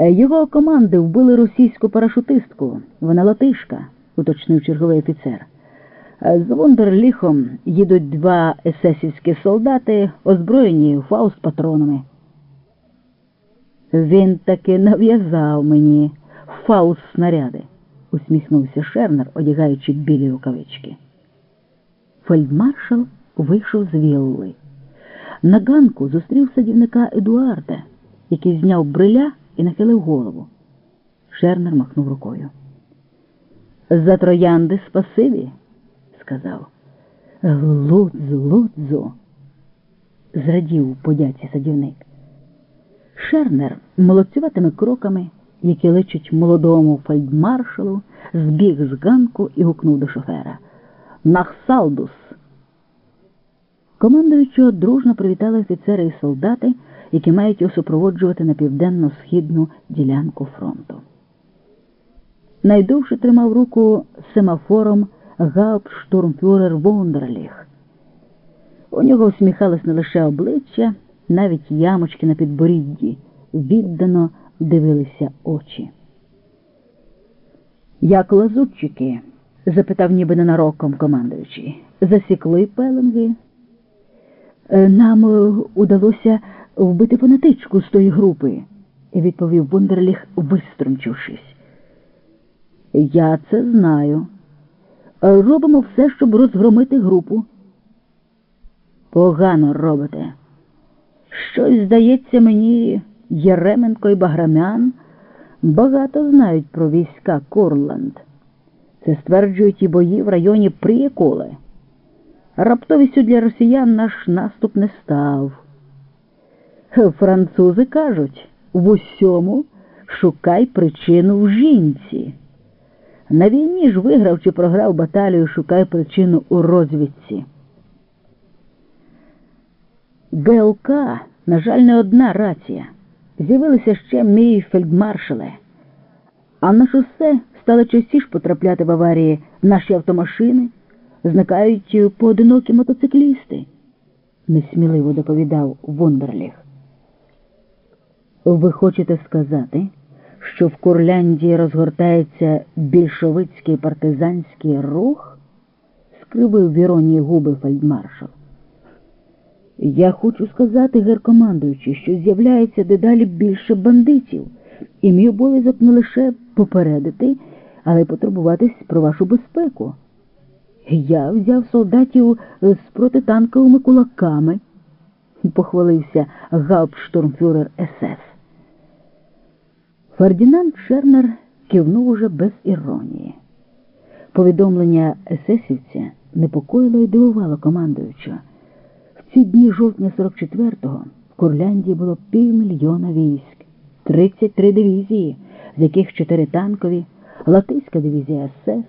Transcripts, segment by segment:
Е, Його команди вбили російську парашутистку. Вона латишка, уточнив черговий офіцер. Е, З Вундерліхом їдуть два есесівські солдати, озброєні фауст-патронами. Він таки нав'язав мені фауст снаряди, усміхнувся Шернер, одягаючи білі рукавички. Фельдмаршал вийшов з вілли. На ганку зустрів садівника Едуарда, який зняв бриля і нахилив голову. Шернер махнув рукою. За троянди спасибі, сказав. Лудзу, лудзу, зрадів подяці садівник. Шернер молодцюватими кроками, які личуть молодому фельдмаршалу, збіг з ганку і гукнув до шофера. Нахсалдус! Командуючого дружно привітали офіцери і солдати, які мають його супроводжувати на південно-східну ділянку фронту. Найдовше тримав руку семафором гауптштурмфюрер Вундерліх. У нього усміхалось не лише обличчя, навіть ямочки на підборідді, віддано дивилися очі. Як лазутчики? запитав ніби ненароком командуючий. Засікли пеленги. «Е, Нам е, удалося вбити фанатичку з тої групи, відповів Бундерліх, виструмчившись. Я це знаю. Робимо все, щоб розгромити групу. Погано робите. Щось, здається, мені Єременко і Баграмян багато знають про війська Курланд. Це стверджують і бої в районі Прієколе. Раптовістю для росіян наш наступ не став. Французи кажуть, в усьому шукай причину в жінці. На війні ж виграв чи програв баталію, шукай причину у розвідці. ГЛК, на жаль, не одна рація. З'явилися ще мій фельдмаршале. А на шосе стали частіше потрапляти в аварії наші автомашини, зникають поодинокі мотоциклісти, несміливо доповідав Вундерліх. Ви хочете сказати, що в Курляндії розгортається більшовицький партизанський рух? скривив в іронії губи фельдмаршал. Я хочу сказати, геркомандуючи, що з'являється дедалі більше бандитів, і мій обов'язок не лише попередити, але й потурбуватись про вашу безпеку. Я взяв солдатів з протитанковими кулаками, похвалився гауптштурмфюрер СС. Фердінанд Шернер кивнув уже без іронії. Повідомлення есесівця непокоїло і дивувало командуючого. В ці дні жовтня 44-го в Курляндії було півмільйона військ, 33 дивізії, з яких 4 танкові, Латиська дивізія СС,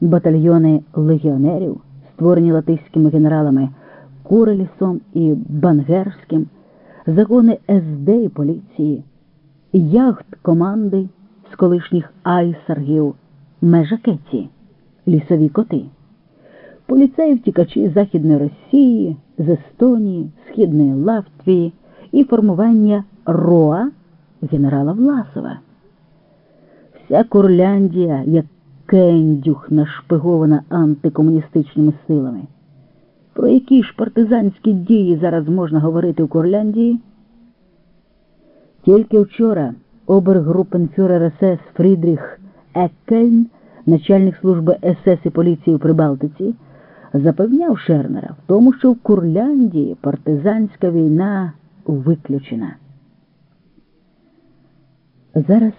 батальйони легіонерів, створені латиськими генералами Курелісом і Бангерським, загони СД і поліції, яхт команди з колишніх айсаргів, межакеці, лісові коти поліцеї втікачі Західної Росії, з Естонії, Східної Латвії і формування РОА генерала Власова. Вся Курляндія, як кендюх, нашпигована антикомуністичними силами. Про які ж партизанські дії зараз можна говорити у Курляндії? Тільки вчора обергрупенфюрер СС Фрідріх Еккельн, начальник служби СС і поліції у Прибалтиці, запевняв Шернера в тому, що в Курляндії партизанська війна виключена. Зараз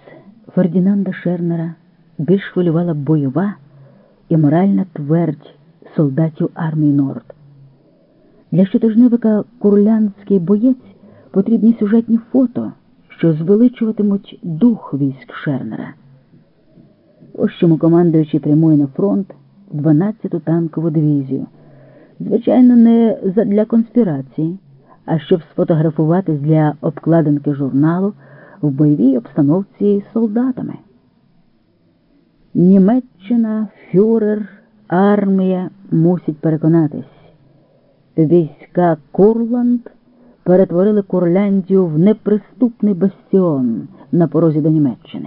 Фердінанда Шернера більш хвилювала бойова і моральна твердь солдатів армії Норд. Для щотижневика Курлянський боєць потрібні сюжетні фото, що звеличуватимуть дух військ Шернера. Ось чому командуючий прямує на фронт 12-ту танкову дивізію. Звичайно, не для конспірації, а щоб сфотографуватись для обкладинки журналу в бойовій обстановці з солдатами. Німеччина, фюрер, армія мусять переконатись. Війська Курланд перетворили Курляндію в неприступний бастіон на порозі до Німеччини.